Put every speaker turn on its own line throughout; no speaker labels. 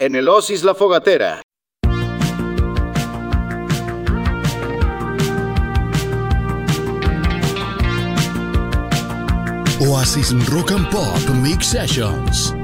en el Oasis La Fogatera.
Oasis Rock and Pop Mix Sessions.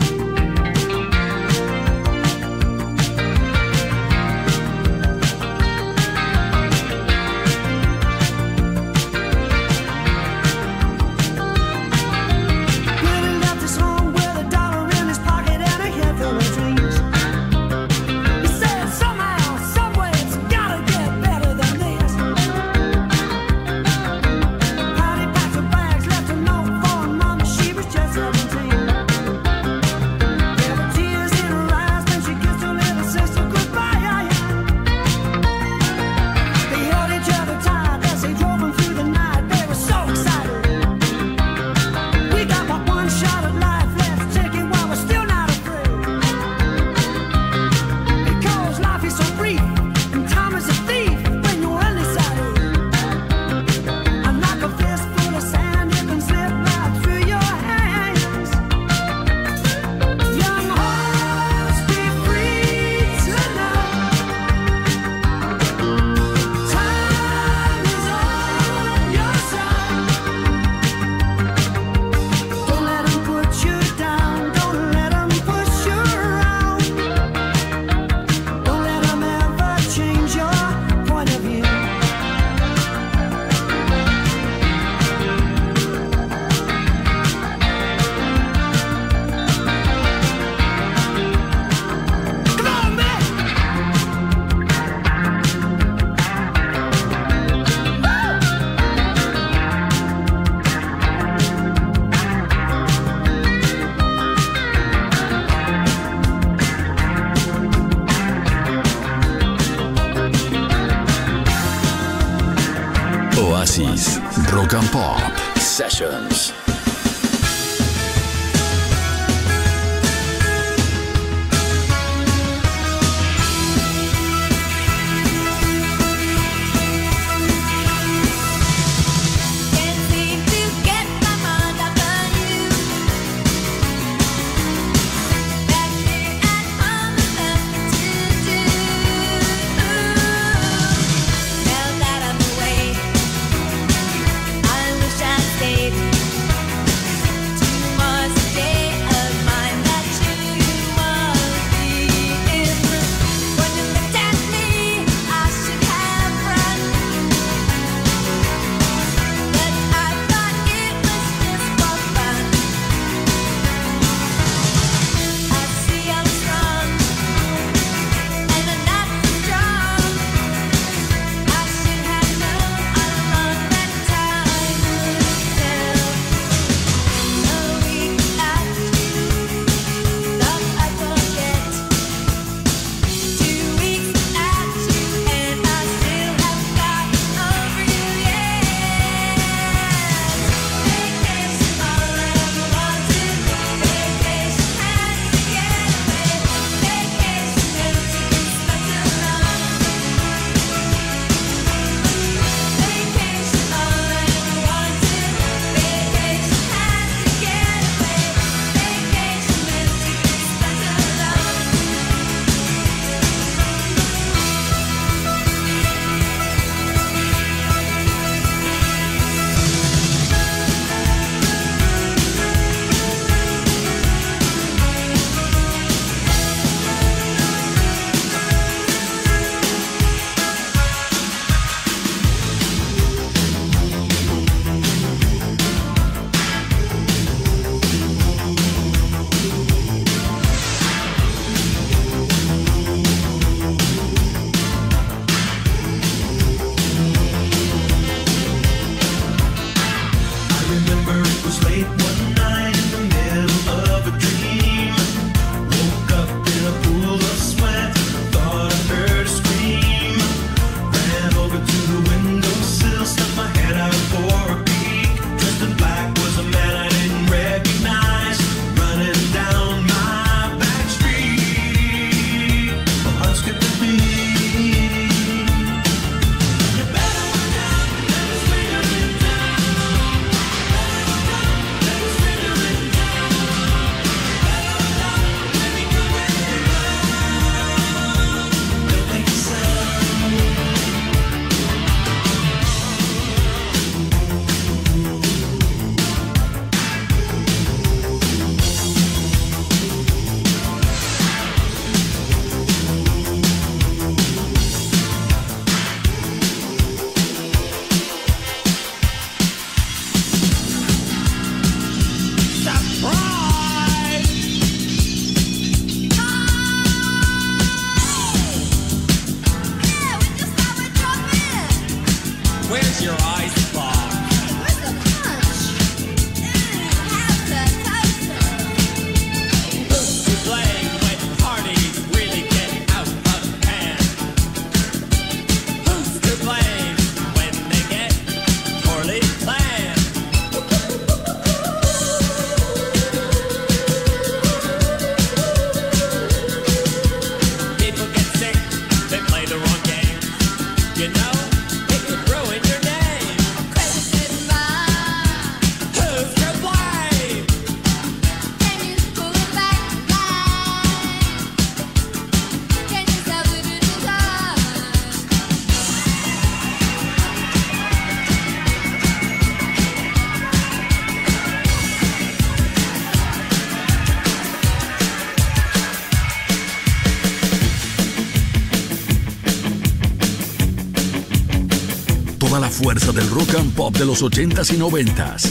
del rock and pop de los 80s y 90s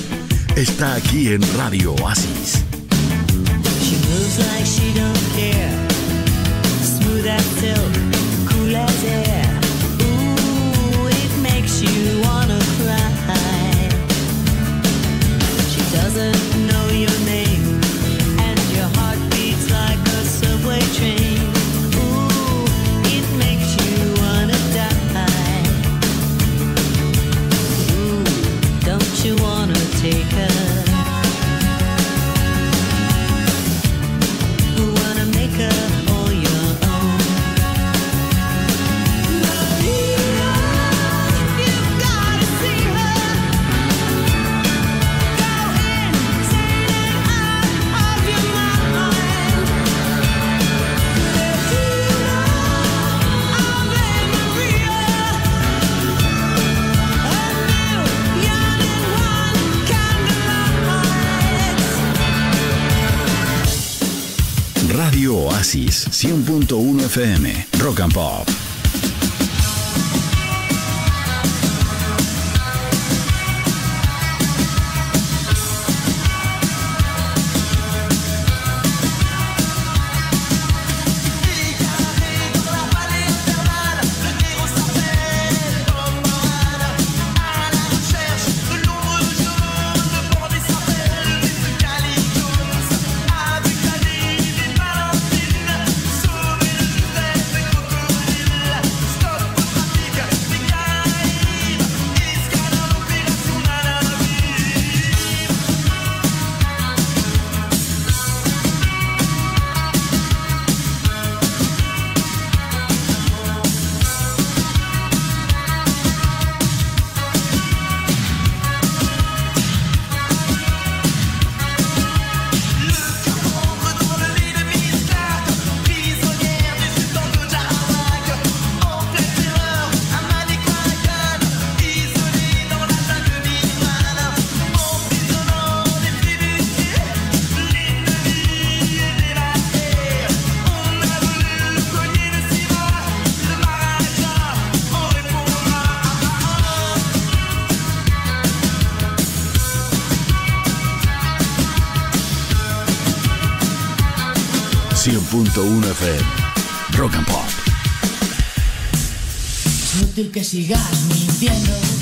está aquí en Radio Oasis. FM.
que sigas mintiendo.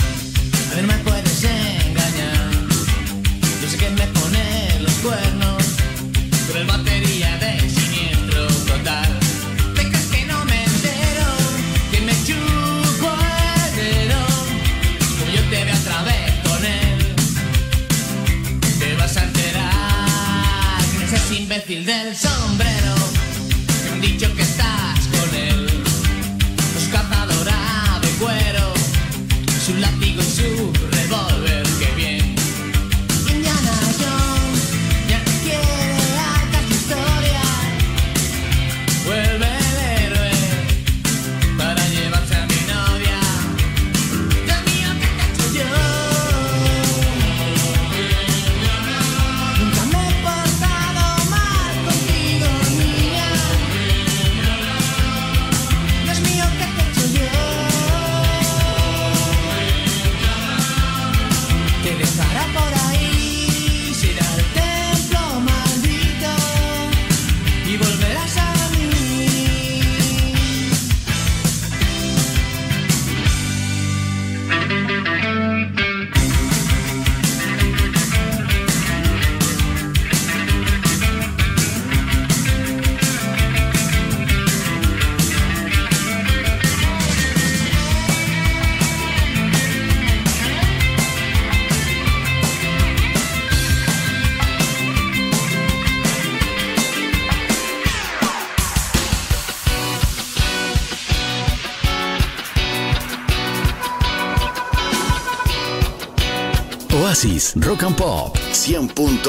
Rock and Pop 100.1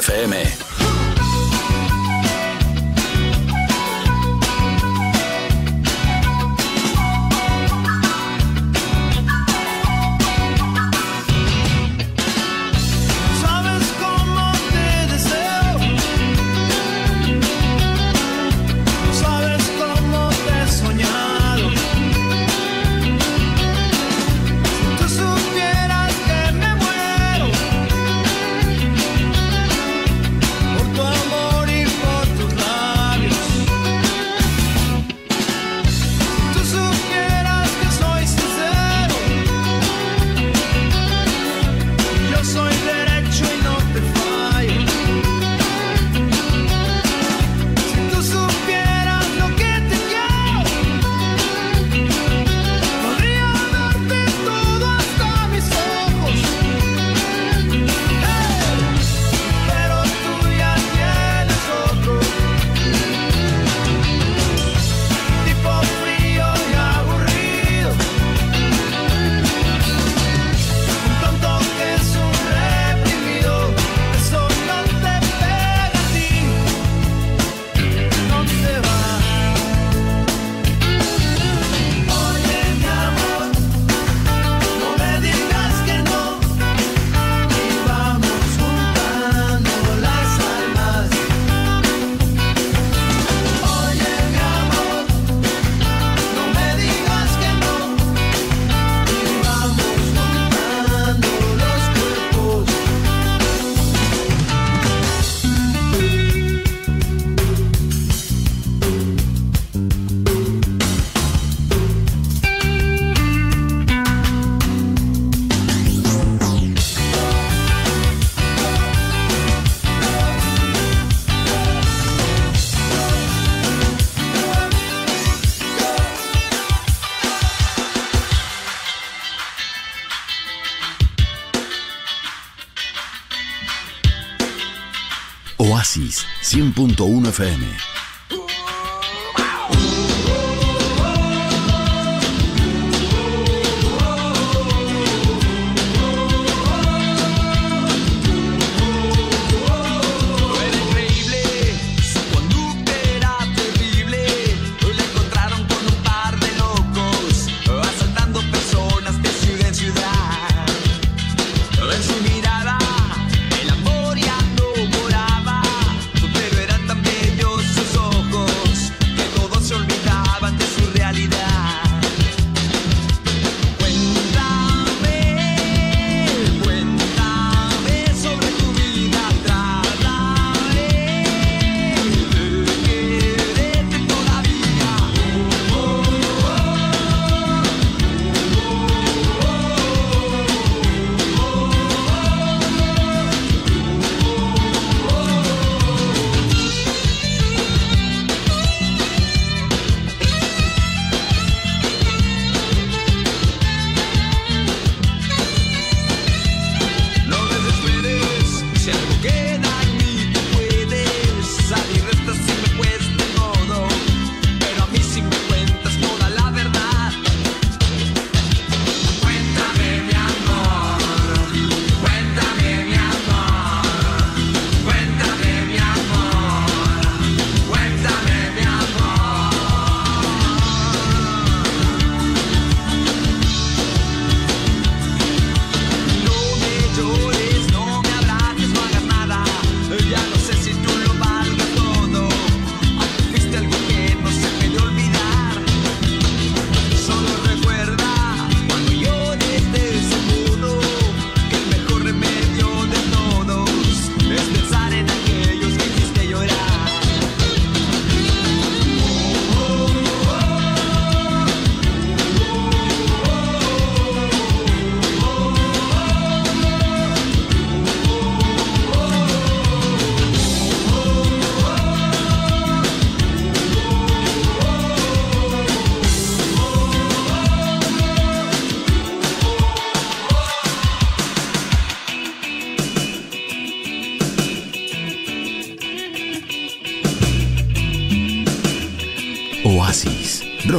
FM.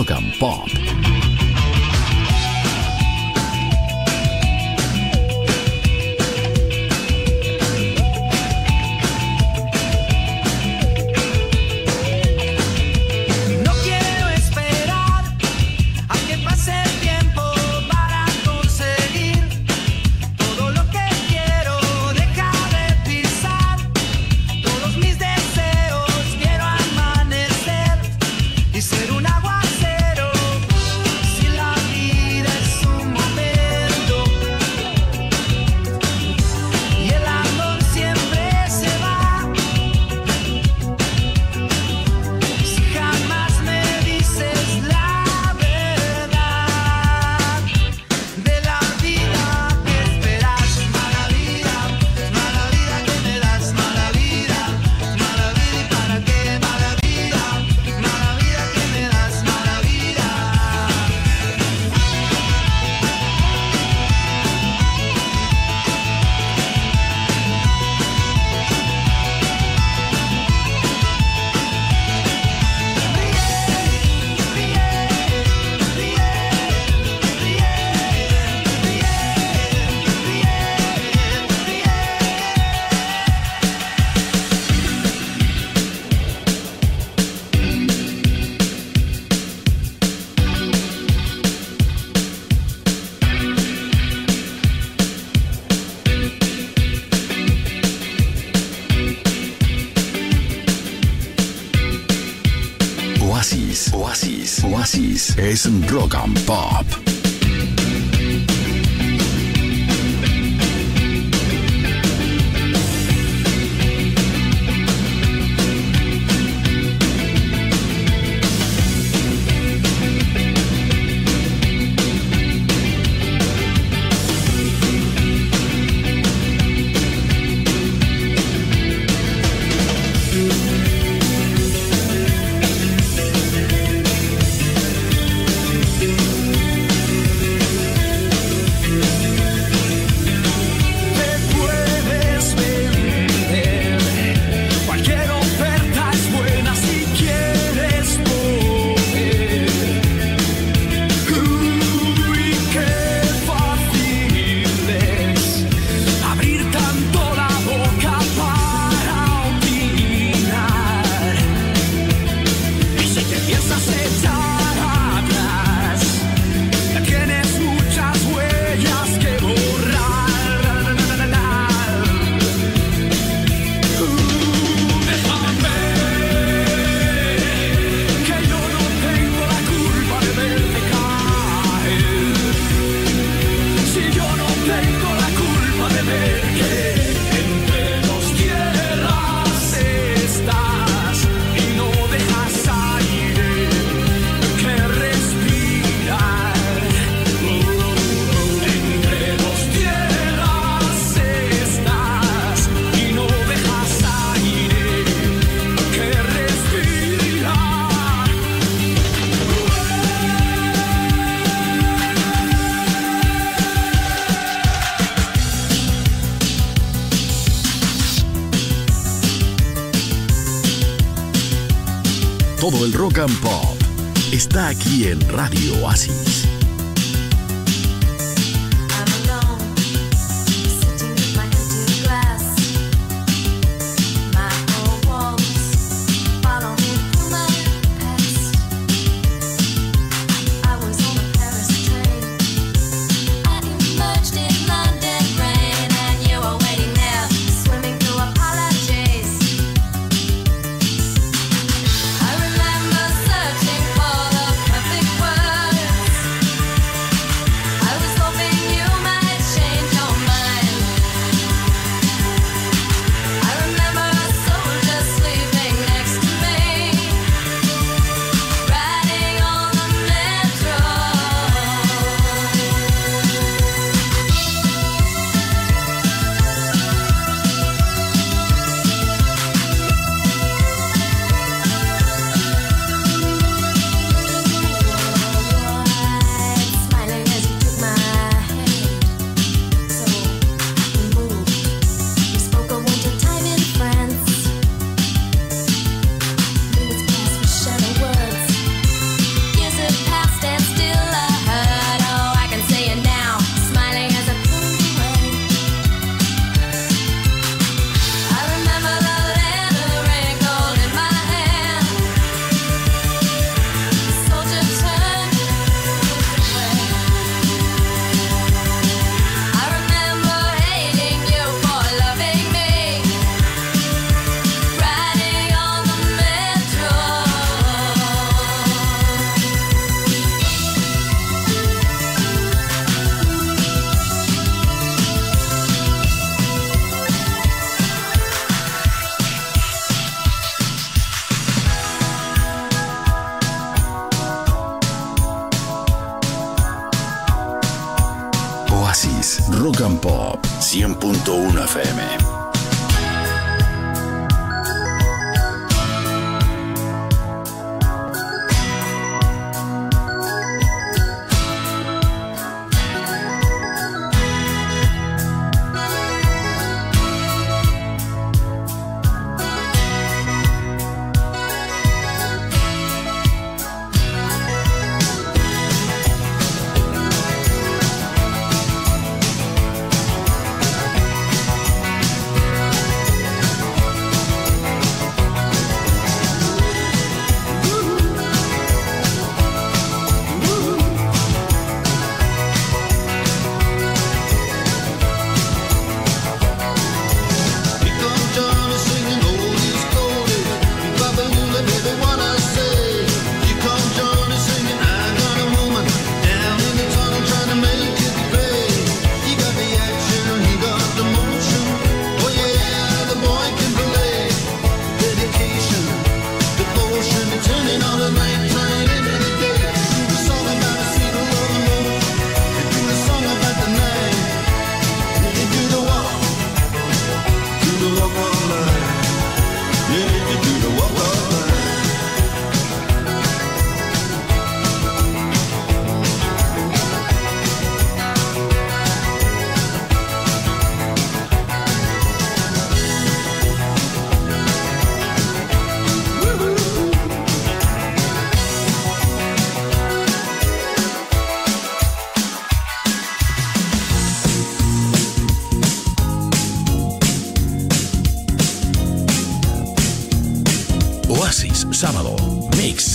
Oasis, Rock and Pop. Rock and Pop.
En Radio Oasis.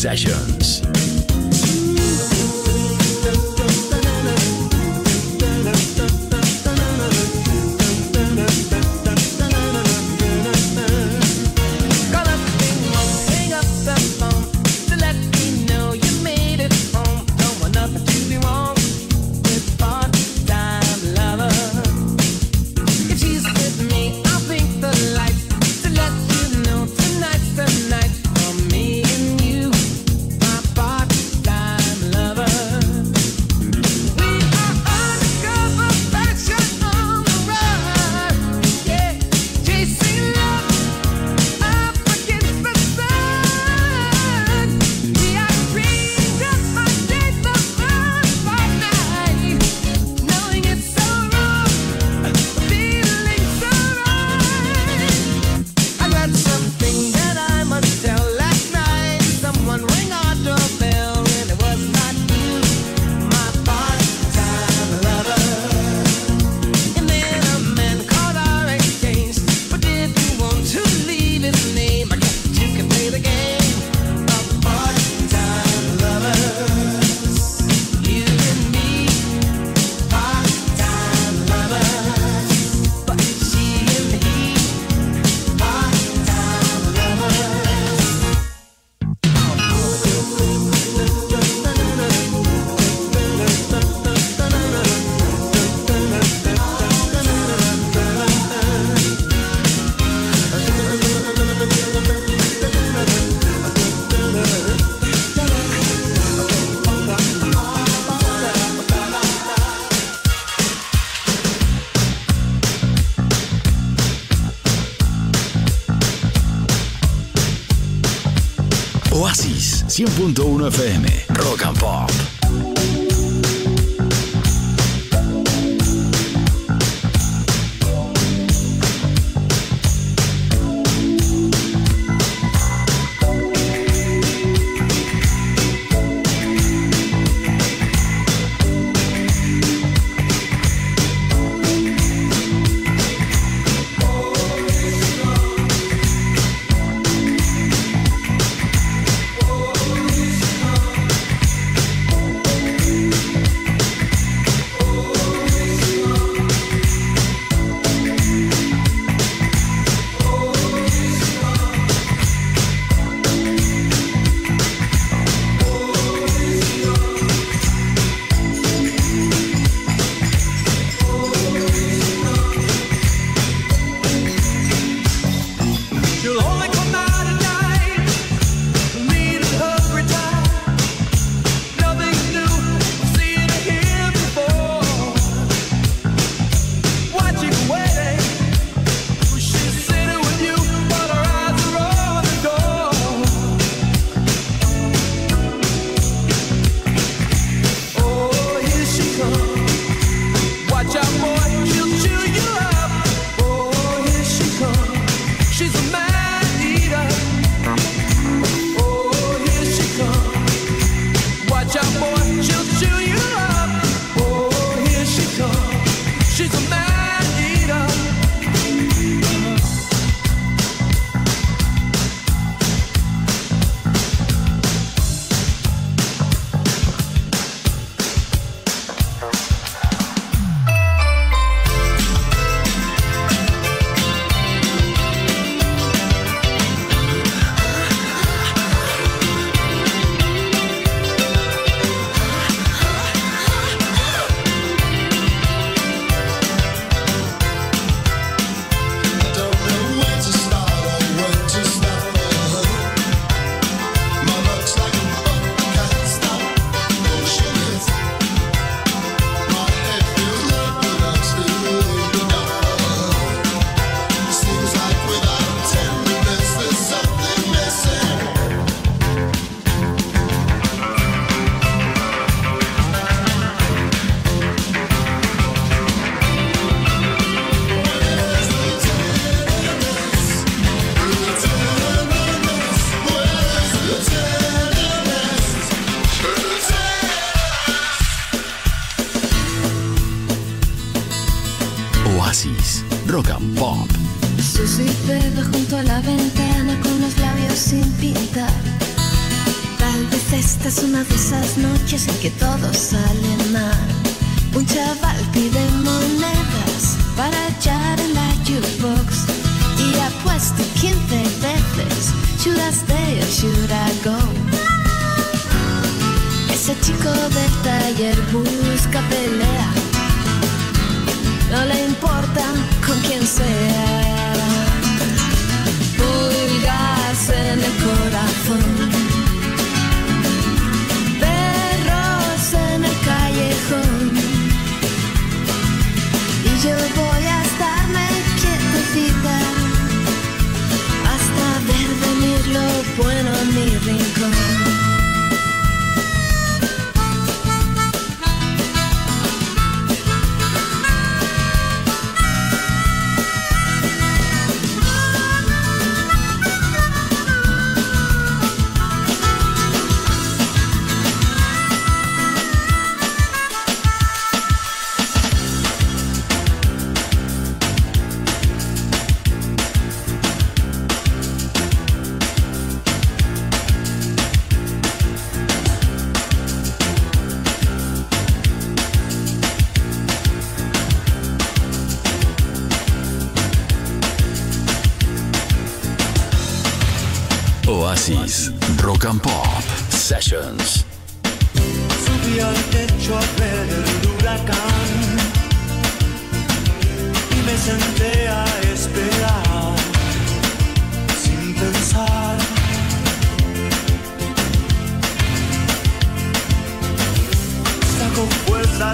Mix 100.1 FM, Rock and Pop.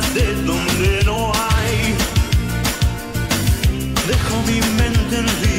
de
donde no hay. Dejo mi mente en
vida.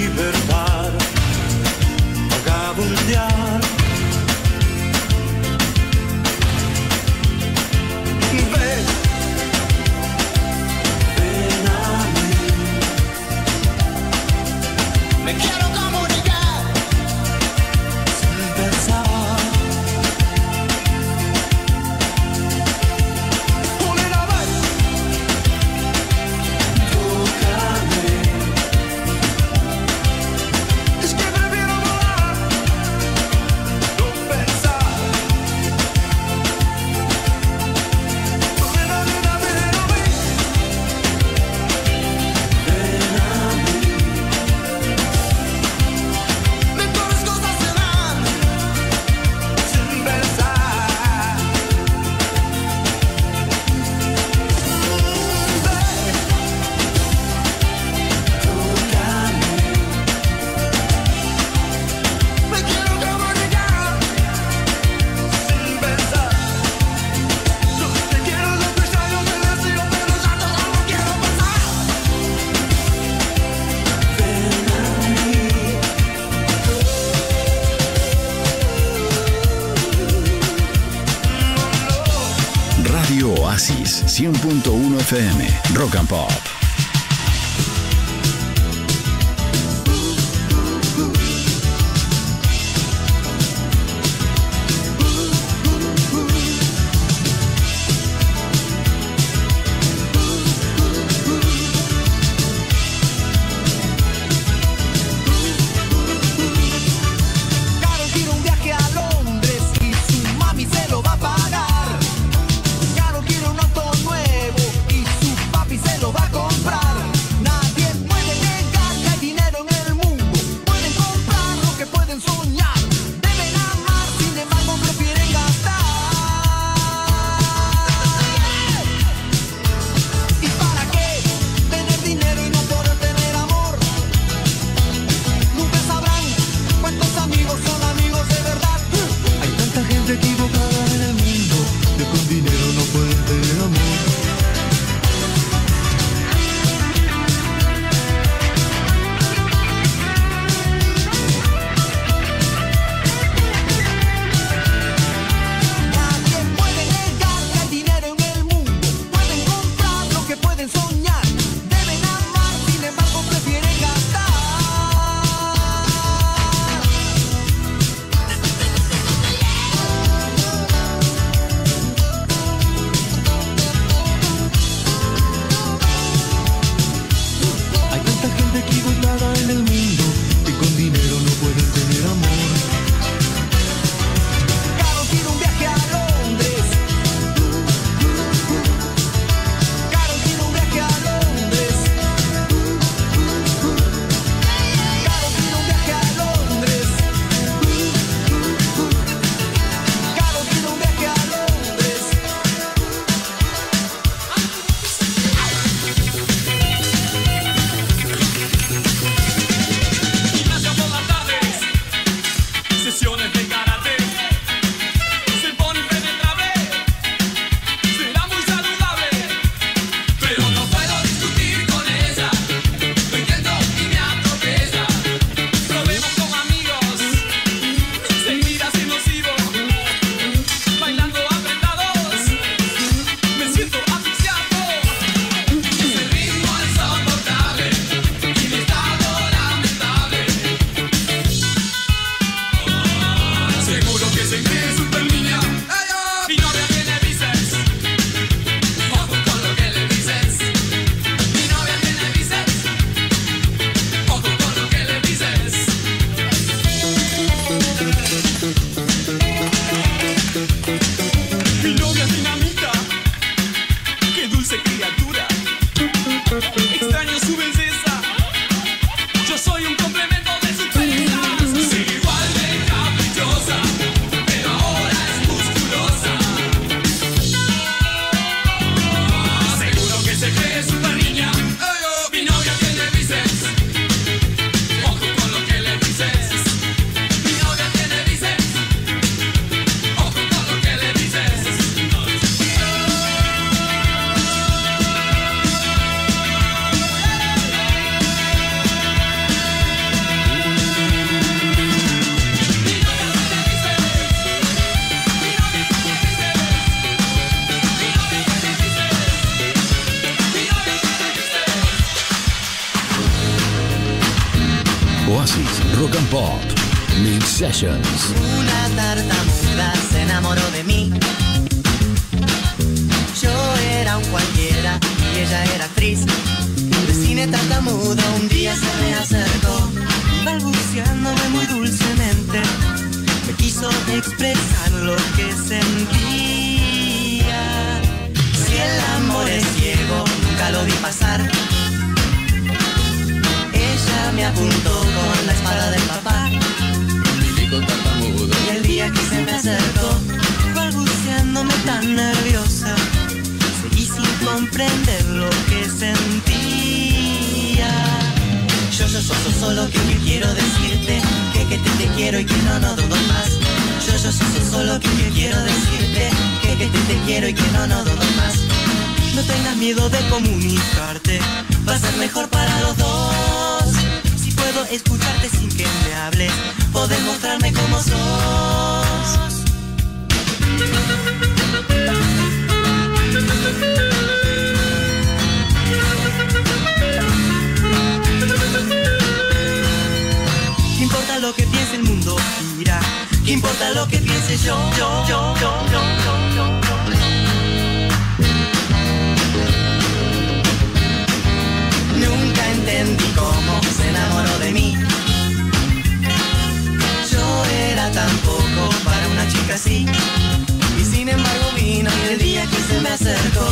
acercó,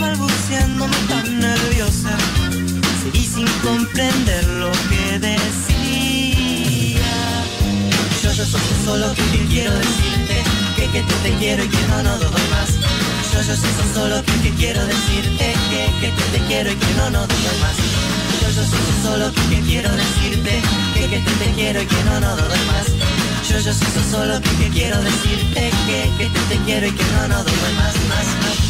balbuceándome tan nerviosa. Seguí sin comprender lo que
decía. Yo, yo, soy solo que te quiero decirte que, que te, te quiero y que no, no doy más. Yo, yo, yo, solo que, que quiero decirte que, que te, te quiero y que no, no doy más. Yo, yo, yo, solo que, que quiero decirte que, que te, te quiero y que no, no doy más yo, yo soy solo que, que quiero decirte que, que te, te, quiero y que no, no doy más.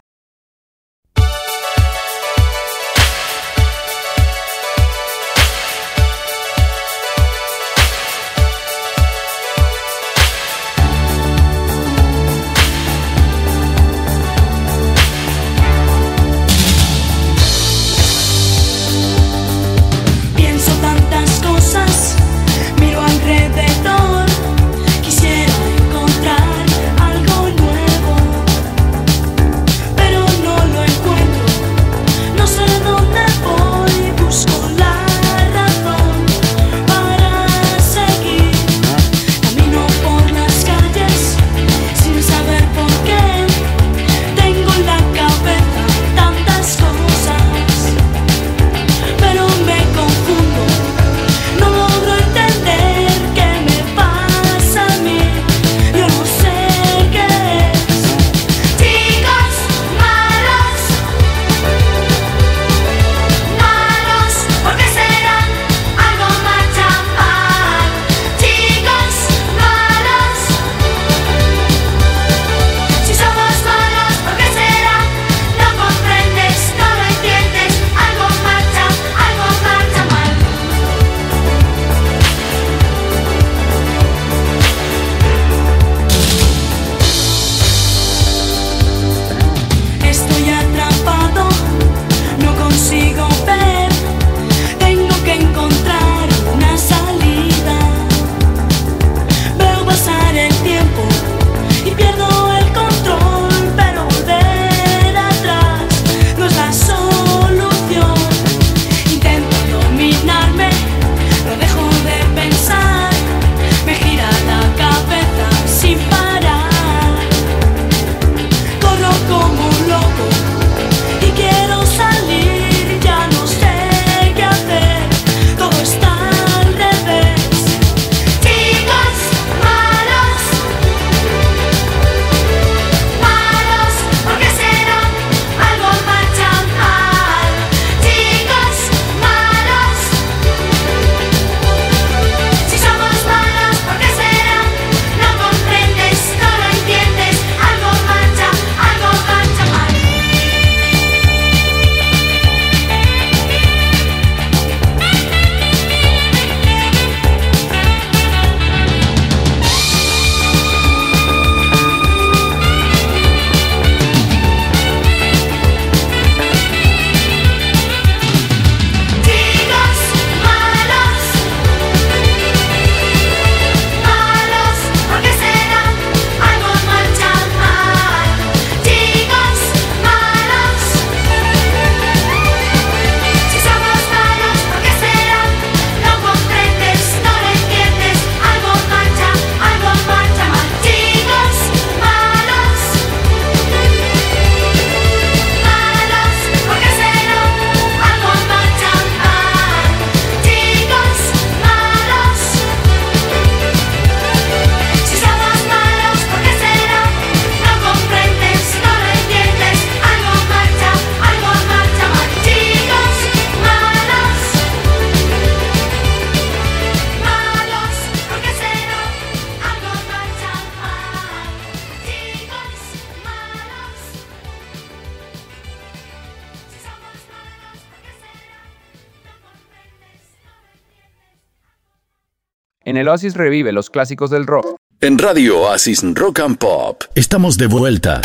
En el
Oasis revive los clásicos del rock.
En Radio Oasis Rock and Pop estamos de vuelta.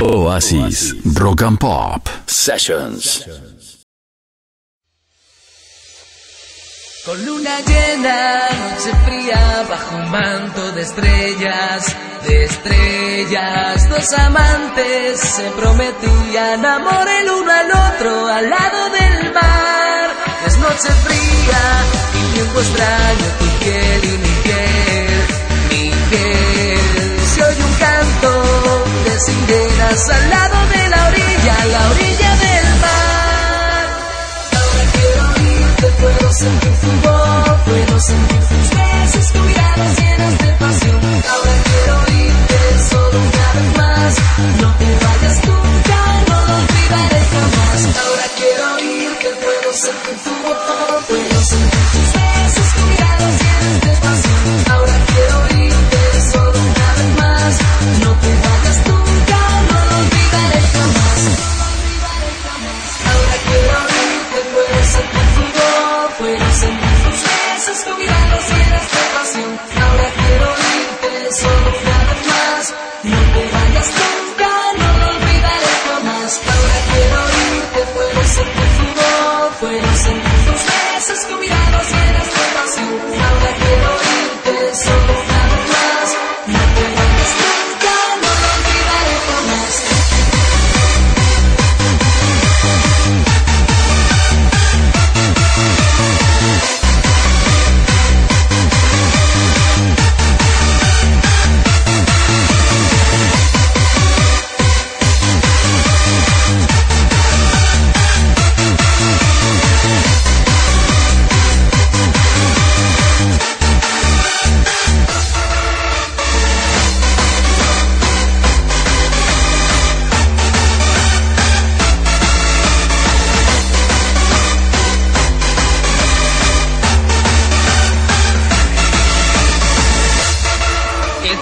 Oasis Rock and Pop Sessions.
Con luna llena, noche fría, bajo un manto de estrellas, de estrellas, dos amantes se prometían amor el uno al otro al lado del mar. Es noche fría y tiempo extraño, tu piel y mi piel, mi piel. Se oye un canto de sirenas al lado de la orilla, a la orilla del mar. Ahora quiero irte, puedo sentir tu voz, puedo sentir tus besos, tu mirada llenas de pasión. Ahora quiero irte solo una vez más, no te vayas nunca, no lo jamás. Ahora quiero irte, puedo sentir tu voz, puedo sentir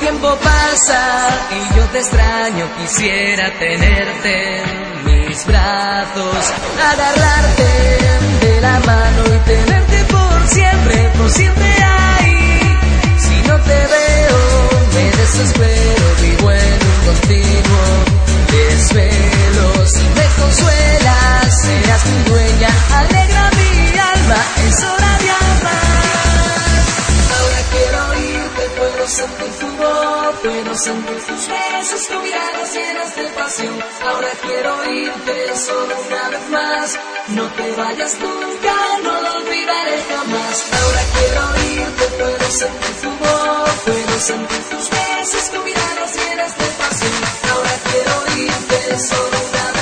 tiempo pasa y yo te extraño, quisiera tenerte en mis brazos, agarrarte de la mano y tenerte por siempre, por siempre ahí. Si no te veo, me desespero, vivo en un sentir tus besos, tu llenas de pasión. Ahora quiero irte solo una vez más, no te vayas nunca, no lo olvidaré jamás. Ahora quiero irte, puedo sentir tu voz, puedo sentir tus besos, tu llenas de pasión. Ahora quiero irte solo una vez más,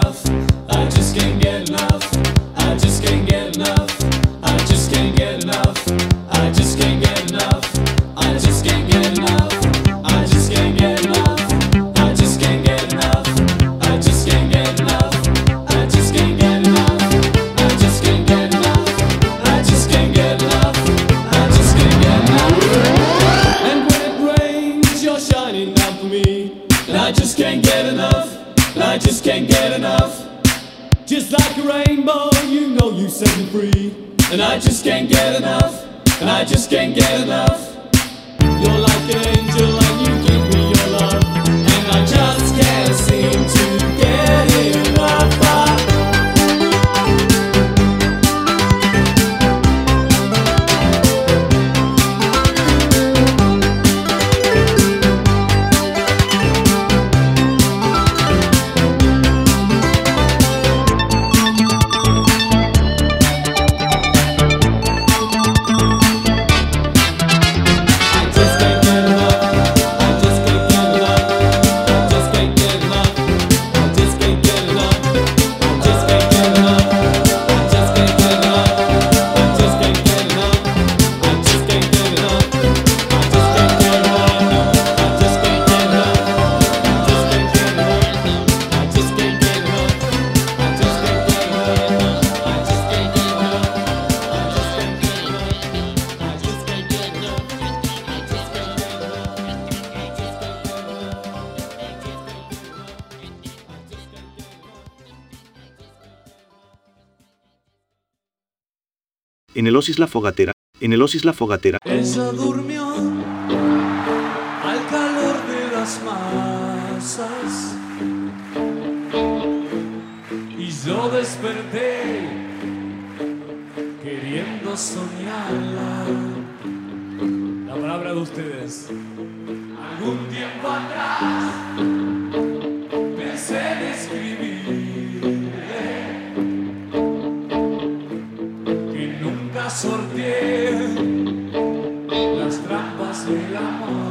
Osis La Fogatera, en el Osis La Fogatera.
Ella durmió nunca sorteé las trampas del amor.